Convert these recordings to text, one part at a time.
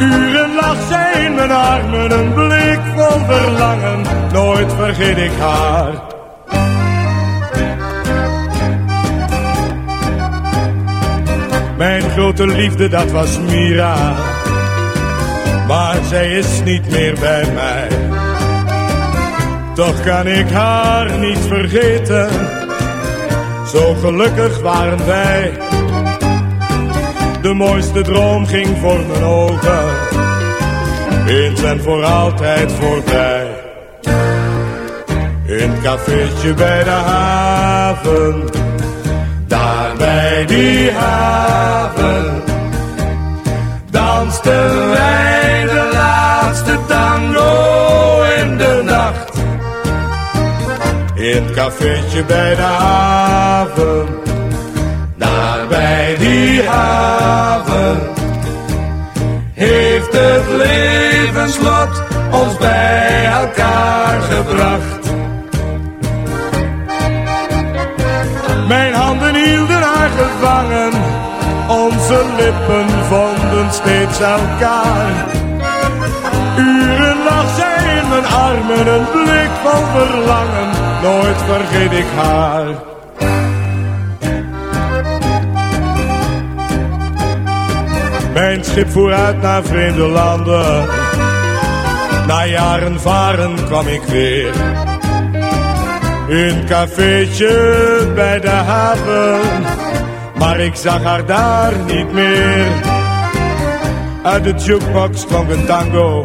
Uren lag zij in mijn armen, een blik vol verlangen, nooit vergeet ik haar. Mijn grote liefde, dat was Mira, maar zij is niet meer bij mij. Toch kan ik haar niet vergeten, zo gelukkig waren wij. De mooiste droom ging voor mijn ogen, eens en voor altijd voorbij. In het cafeetje bij de haven, daar bij die haven, dansten wij de laatste tango in de nacht. In het cafeetje bij de haven, bij die haven, heeft het levenslot ons bij elkaar gebracht. Mijn handen hielden haar gevangen, onze lippen vonden steeds elkaar. Uren lag zij in mijn armen, een blik van verlangen, nooit vergeet ik haar. Mijn schip voer uit naar vreemde landen, na jaren varen kwam ik weer. In een cafeetje bij de haven, maar ik zag haar daar niet meer. Uit de jukebox klonk een tango,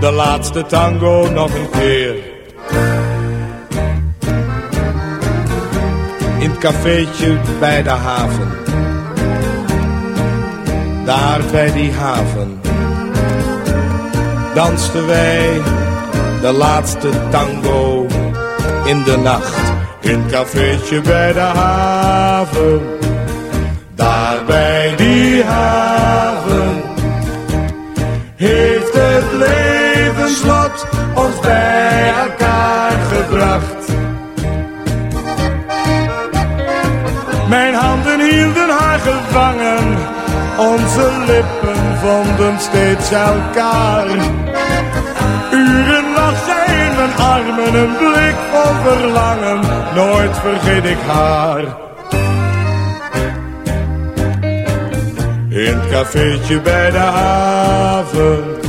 de laatste tango nog een keer. In het cafeetje bij de haven, daar bij die haven, dansten wij de laatste tango in de nacht. In het cafeetje bij de haven, daar bij die haven, heeft het levenslot ons bij elkaar gebracht. Mijn handen hielden haar gevangen, onze lippen vonden steeds elkaar. Uren lag zij in mijn armen, een blik vol verlangen, nooit vergeet ik haar. In het cafeetje bij de haven,